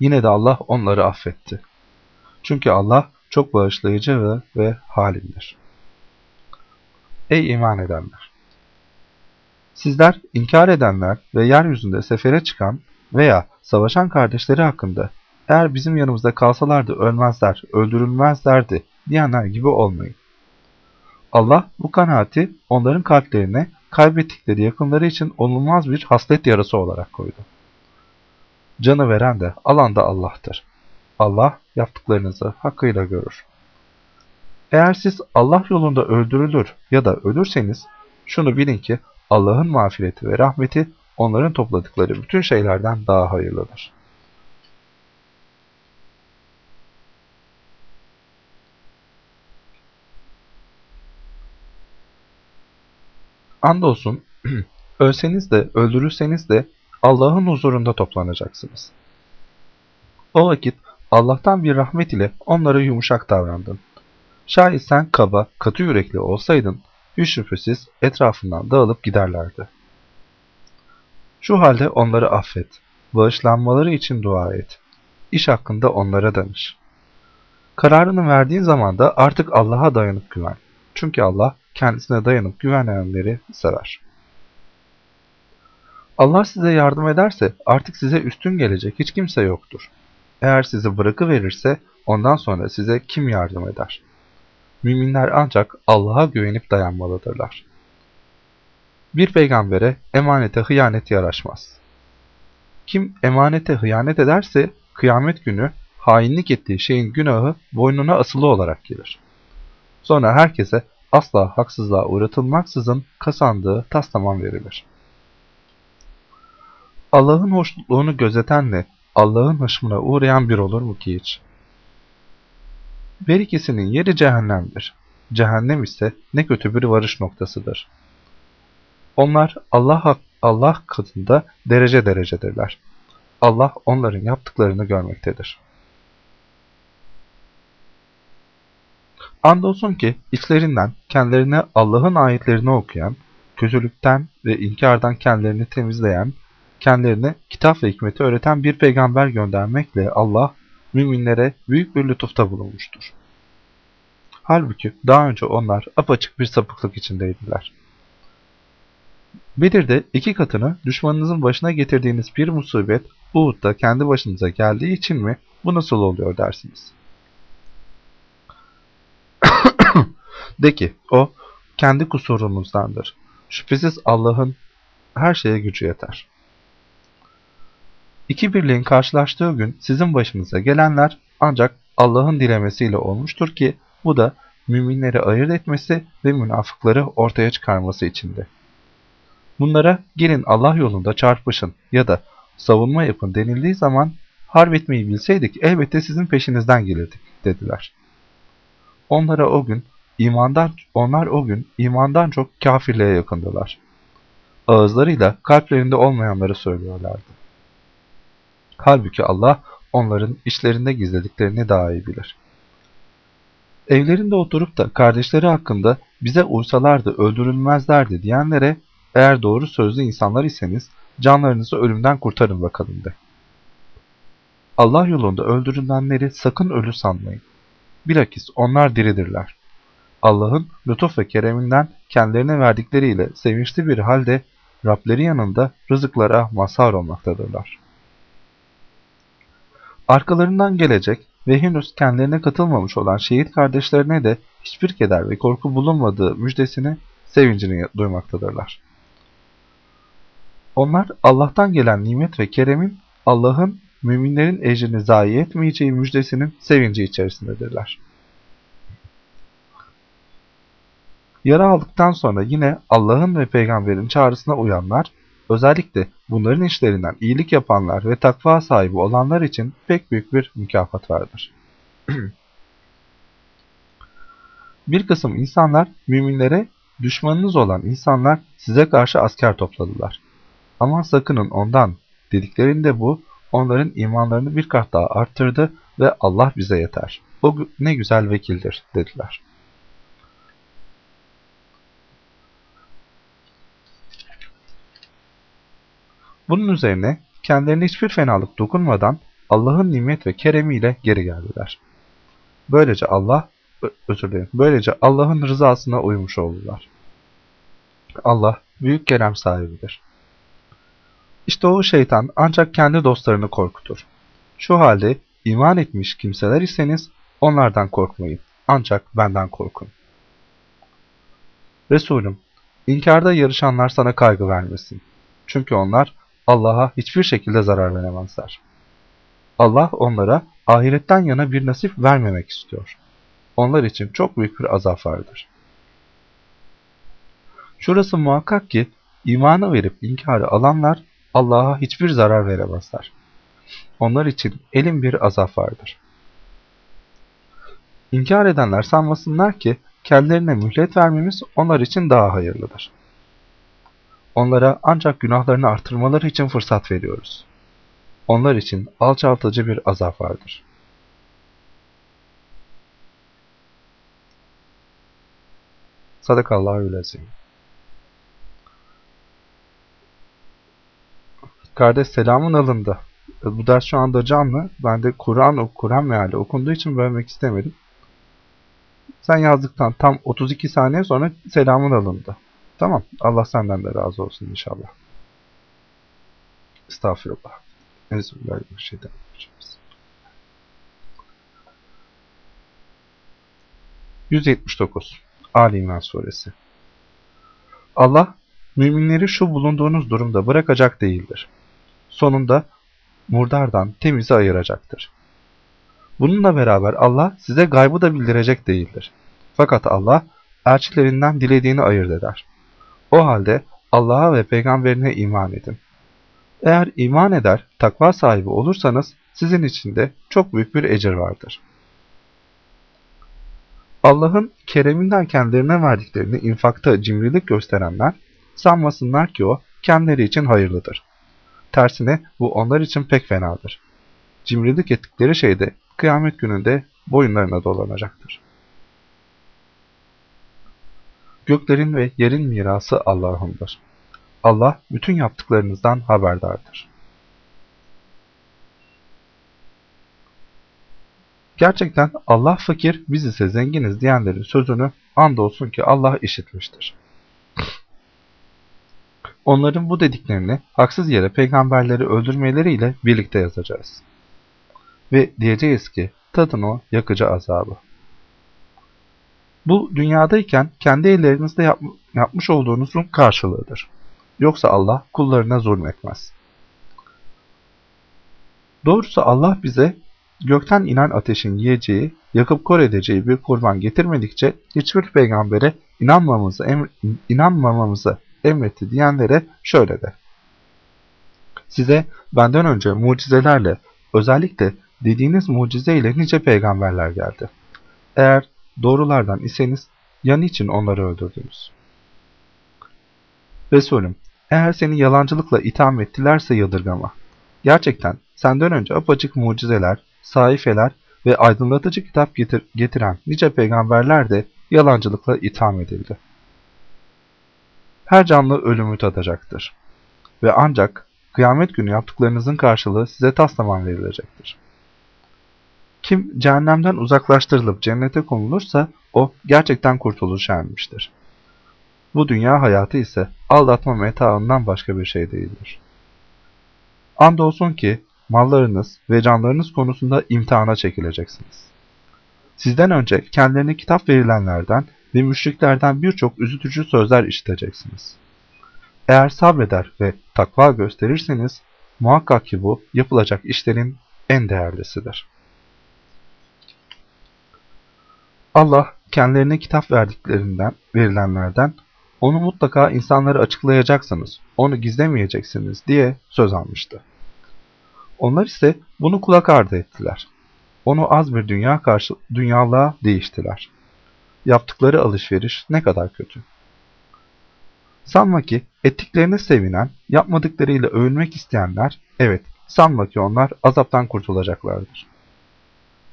Yine de Allah onları affetti. Çünkü Allah çok bağışlayıcı ve, ve halimdir. Ey iman edenler! Sizler inkar edenler ve yeryüzünde sefere çıkan veya savaşan kardeşleri hakkında eğer bizim yanımızda kalsalardı ölmezler, öldürülmezlerdi diyenler gibi olmayın. Allah bu kanaati onların kalplerine kaybettikleri yakınları için olunmaz bir haslet yarası olarak koydu. Canı veren de alan da Allah'tır. Allah yaptıklarınızı hakkıyla görür. Eğer siz Allah yolunda öldürülür ya da ölürseniz şunu bilin ki Allah'ın mağfireti ve rahmeti onların topladıkları bütün şeylerden daha hayırlıdır. Andolsun <clears throat> ölseniz de öldürülseniz de Allah'ın huzurunda toplanacaksınız. O vakit Allah'tan bir rahmet ile onlara yumuşak davrandın. Şayet sen kaba, katı yürekli olsaydın, hiç şüphesiz etrafından dağılıp giderlerdi. Şu halde onları affet, bağışlanmaları için dua et. İş hakkında onlara danış. Kararını verdiğin zaman da artık Allah'a dayanıp güven. Çünkü Allah kendisine dayanıp güvenenleri sever. Allah size yardım ederse artık size üstün gelecek hiç kimse yoktur. Eğer sizi bırakıverirse ondan sonra size kim yardım eder? Müminler ancak Allah'a güvenip dayanmalıdırlar. Bir peygambere emanete hıyanet yaraşmaz. Kim emanete hıyanet ederse kıyamet günü hainlik ettiği şeyin günahı boynuna asılı olarak gelir. Sonra herkese asla haksızlığa uğratılmaksızın kazandığı taslaman verilir. Allah'ın hoşnutluğunu gözetenle Allah'ın hışmına uğrayan bir olur mu ki hiç? Her ikisinin yeri cehennemdir. Cehennem ise ne kötü bir varış noktasıdır. Onlar Allah, Allah katında derece derecedirler. Allah onların yaptıklarını görmektedir. Andolsun ki içlerinden kendilerine Allah'ın ayetlerini okuyan, kötülükten ve inkardan kendilerini temizleyen, kendilerine kitap ve hikmeti öğreten bir peygamber göndermekle Allah müminlere büyük bir lütufta bulunmuştur. Halbuki daha önce onlar apaçık bir sapıklık içindeydiler. Bedir'de iki katını düşmanınızın başına getirdiğiniz bir musibet Uhud'da kendi başınıza geldiği için mi bu nasıl oluyor dersiniz? <coughs> De ki o kendi kusurumuzdandır. Şüphesiz Allah'ın her şeye gücü yeter. İki birliğin karşılaştığı gün sizin başınıza gelenler ancak Allah'ın dilemesiyle olmuştur ki bu da müminleri ayırt etmesi ve münafıkları ortaya çıkarması içindi. Bunlara gelin Allah yolunda çarpışın ya da savunma yapın denildiği zaman harp etmeyi bilseydik elbette sizin peşinizden gelirdik dediler. Onlara o gün imandan onlar o gün imandan çok kafirliğe yakındılar. Ağızlarıyla kalplerinde olmayanları söylüyorlardı. Halbuki Allah onların içlerinde gizlediklerini daha iyi bilir. Evlerinde oturup da kardeşleri hakkında bize uysalardı öldürülmezlerdi diyenlere eğer doğru sözlü insanlar iseniz canlarınızı ölümden kurtarın bakalım de. Allah yolunda öldürülenleri sakın ölü sanmayın. Bilakis onlar diridirler. Allah'ın lütuf ve kereminden kendilerine verdikleriyle sevinçli bir halde Rableri yanında rızıklara mazhar olmaktadırlar. Arkalarından gelecek ve henüz kendilerine katılmamış olan şehit kardeşlerine de hiçbir keder ve korku bulunmadığı müjdesini, sevincini duymaktadırlar. Onlar Allah'tan gelen nimet ve keremin Allah'ın müminlerin ecrini zayi etmeyeceği müjdesinin sevinci içerisindedirler. Yara aldıktan sonra yine Allah'ın ve peygamberin çağrısına uyanlar, özellikle bunların işlerinden iyilik yapanlar ve takva sahibi olanlar için pek büyük bir mükafat vardır. <clears throat> bir kısım insanlar müminlere düşmanınız olan insanlar size karşı asker topladılar. Ama sakının ondan dediklerinde bu onların imanlarını bir kat daha arttırdı ve Allah bize yeter. O ne güzel vekildir dediler. Bunun üzerine kendilerine hiçbir fenalık dokunmadan Allah'ın nimet ve keremiyle geri geldiler. Böylece Allah, özür dilerim, böylece Allah'ın rızasına uymuş oldular. Allah büyük kerem sahibidir. İşte o şeytan ancak kendi dostlarını korkutur. Şu halde iman etmiş kimseler iseniz onlardan korkmayın. Ancak benden korkun. Resulüm, inkarda yarışanlar sana kaygı vermesin. Çünkü onlar Allah'a hiçbir şekilde zarar veremezler. Allah onlara ahiretten yana bir nasip vermemek istiyor. Onlar için çok büyük bir azap vardır. Şurası muhakkak ki imanı verip inkarı alanlar Allah'a hiçbir zarar veremezler. Onlar için elin bir azap vardır. İnkar edenler sanmasınlar ki kendilerine mühlet vermemiz onlar için daha hayırlıdır. Onlara ancak günahlarını artırmaları için fırsat veriyoruz. Onlar için alçaltıcı bir azap vardır. Sadakallahu lezim. Kardeş selamın alındı. Bu ders şu anda canlı. Ben de Kur'an Kur'an meali okunduğu için bölmek istemedim. Sen yazdıktan tam 32 saniye sonra selamın alındı. Tamam. Allah senden de razı olsun inşallah. Estağfirullah. Euzubillahimineşşeytanirracim. 179. Ali İmran Suresi Allah, müminleri şu bulunduğunuz durumda bırakacak değildir. Sonunda murdardan temizi ayıracaktır. Bununla beraber Allah size gaybı da bildirecek değildir. Fakat Allah elçilerinden dilediğini ayırt eder. O halde Allah'a ve peygamberine iman edin. Eğer iman eder, takva sahibi olursanız sizin için de çok büyük bir ecir vardır. Allah'ın kereminden kendilerine verdiklerini infakta cimrilik gösterenler sanmasınlar ki o kendileri için hayırlıdır. Tersine bu onlar için pek fenadır. Cimrilik ettikleri şey de kıyamet gününde boyunlarına dolanacaktır. Göklerin ve yerin mirası Allah'ındır. Allah bütün yaptıklarınızdan haberdardır. Gerçekten Allah fakir, biz ise zenginiz diyenlerin sözünü andolsun ki Allah işitmiştir. Onların bu dediklerini haksız yere peygamberleri öldürmeleriyle birlikte yazacağız. Ve diyeceğiz ki tadın o yakıcı azabı. Bu dünyadayken kendi ellerinizde yap yapmış olduğunuzun karşılığıdır. Yoksa Allah kullarına zulmetmez. Doğrusu Allah bize gökten inen ateşin yiyeceği, yakıp kor edeceği bir kurban getirmedikçe hiçbir peygambere inanmamamızı, emr inanmamamızı emretti diyenlere şöyle de. Size benden önce mucizelerle, özellikle dediğiniz mucizeyle nice peygamberler geldi. Eğer doğrulardan iseniz ya niçin onları öldürdünüz? Resulüm, eğer seni yalancılıkla itham ettilerse yadırgama. Gerçekten senden önce apaçık mucizeler, saifeler ve aydınlatıcı kitap getir getiren nice peygamberler de yalancılıkla itham edildi. Her canlı ölümü tadacaktır. Ve ancak kıyamet günü yaptıklarınızın karşılığı size taslaman verilecektir. Kim cehennemden uzaklaştırılıp cennete konulursa o gerçekten kurtuluşa ermiştir. Bu dünya hayatı ise aldatma metaından başka bir şey değildir. Andolsun ki mallarınız ve canlarınız konusunda imtihana çekileceksiniz. Sizden önce kendilerine kitap verilenlerden ve müşriklerden birçok üzütücü sözler işiteceksiniz. Eğer sabreder ve takva gösterirseniz Muhakkak ki bu yapılacak işlerin en değerlisidir. Allah kendilerine kitap verdiklerinden, verilenlerden onu mutlaka insanlara açıklayacaksınız, onu gizlemeyeceksiniz diye söz almıştı. Onlar ise bunu kulak ardı ettiler. Onu az bir dünya karşı dünyalığa değiştiler. Yaptıkları alışveriş ne kadar kötü. Sanma ki ettiklerine sevinen, yapmadıklarıyla övünmek isteyenler, evet sanma ki onlar azaptan kurtulacaklardır.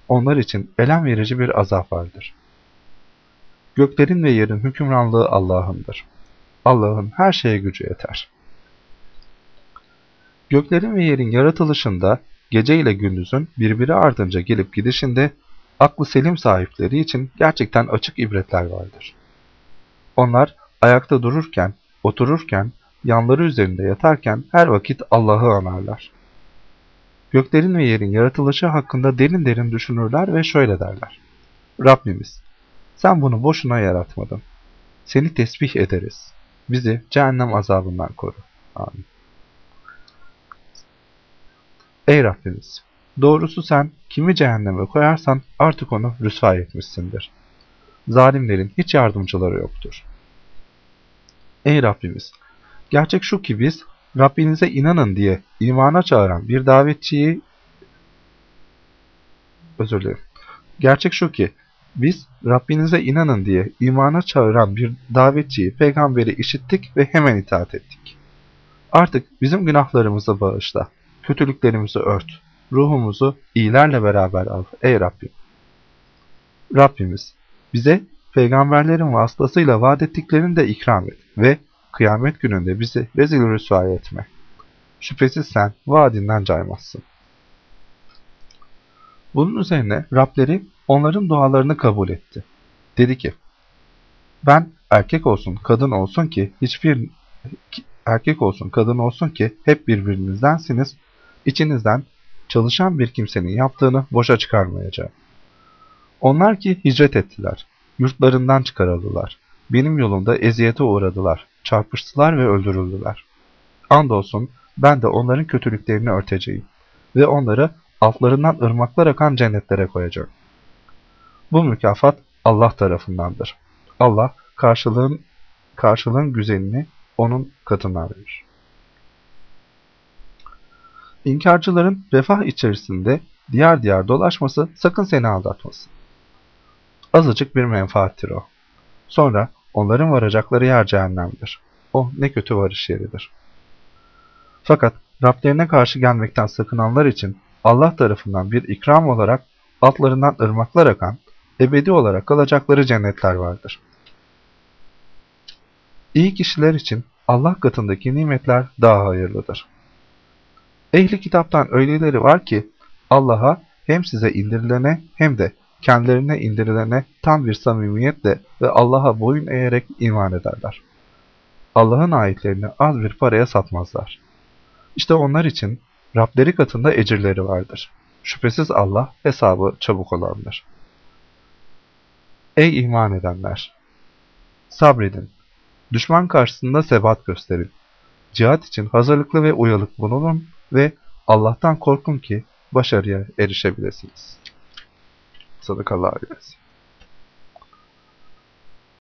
Onlar için elem verici bir azap vardır. Göklerin ve yerin hükümranlığı Allah'ındır. Allah'ın her şeye gücü yeter. Göklerin ve yerin yaratılışında gece ile gündüzün birbiri ardınca gelip gidişinde aklı selim sahipleri için gerçekten açık ibretler vardır. Onlar ayakta dururken, otururken, yanları üzerinde yatarken her vakit Allah'ı anarlar. Göklerin ve yerin yaratılışı hakkında derin derin düşünürler ve şöyle derler. Rabbimiz, sen bunu boşuna yaratmadın. Seni tesbih ederiz. Bizi cehennem azabından koru. Amin. Ey Rabbimiz! Doğrusu sen kimi cehenneme koyarsan artık onu rüsva etmişsindir. Zalimlerin hiç yardımcıları yoktur. Ey Rabbimiz! Gerçek şu ki biz Rabbinize inanın diye imana çağıran bir davetçiyi özür dilerim. Gerçek şu ki biz Rabbinize inanın diye imana çağıran bir davetçiyi, peygamberi işittik ve hemen itaat ettik. Artık bizim günahlarımızı bağışla, kötülüklerimizi ört, ruhumuzu iyilerle beraber al ey Rabbim. Rabbimiz bize peygamberlerin vasıtasıyla vaat ettiklerini de ikram et ve kıyamet gününde bizi rezil rüsvaya etme. Şüphesiz sen vaadinden caymazsın. Bunun üzerine Rableri onların dualarını kabul etti. Dedi ki, ben erkek olsun kadın olsun ki hiçbir erkek olsun kadın olsun ki hep birbirinizdensiniz, içinizden çalışan bir kimsenin yaptığını boşa çıkarmayacağım. Onlar ki hicret ettiler, yurtlarından çıkarıldılar, benim yolumda eziyete uğradılar, çarpıştılar ve öldürüldüler. Andolsun ben de onların kötülüklerini örteceğim ve onları altlarından ırmaklar akan cennetlere koyacağım. Bu mükafat Allah tarafındandır. Allah karşılığın, karşılığın güzelini onun katından verir. İnkarcıların refah içerisinde diğer diğer dolaşması sakın seni aldatmasın. Azıcık bir menfaattir o. Sonra onların varacakları yer cehennemdir. O ne kötü varış yeridir. Fakat Rablerine karşı gelmekten sakınanlar için Allah tarafından bir ikram olarak altlarından ırmaklar akan, ebedi olarak kalacakları cennetler vardır. İyi kişiler için Allah katındaki nimetler daha hayırlıdır. Ehli kitaptan öyleleri var ki Allah'a hem size indirilene hem de kendilerine indirilene tam bir samimiyetle ve Allah'a boyun eğerek iman ederler. Allah'ın ayetlerini az bir paraya satmazlar. İşte onlar için Rableri katında ecirleri vardır. Şüphesiz Allah hesabı çabuk olandır. Ey iman edenler! Sabredin. Düşman karşısında sebat gösterin. Cihat için hazırlıklı ve uyalık bulunun ve Allah'tan korkun ki başarıya erişebilirsiniz. Sadakallahu aleyhi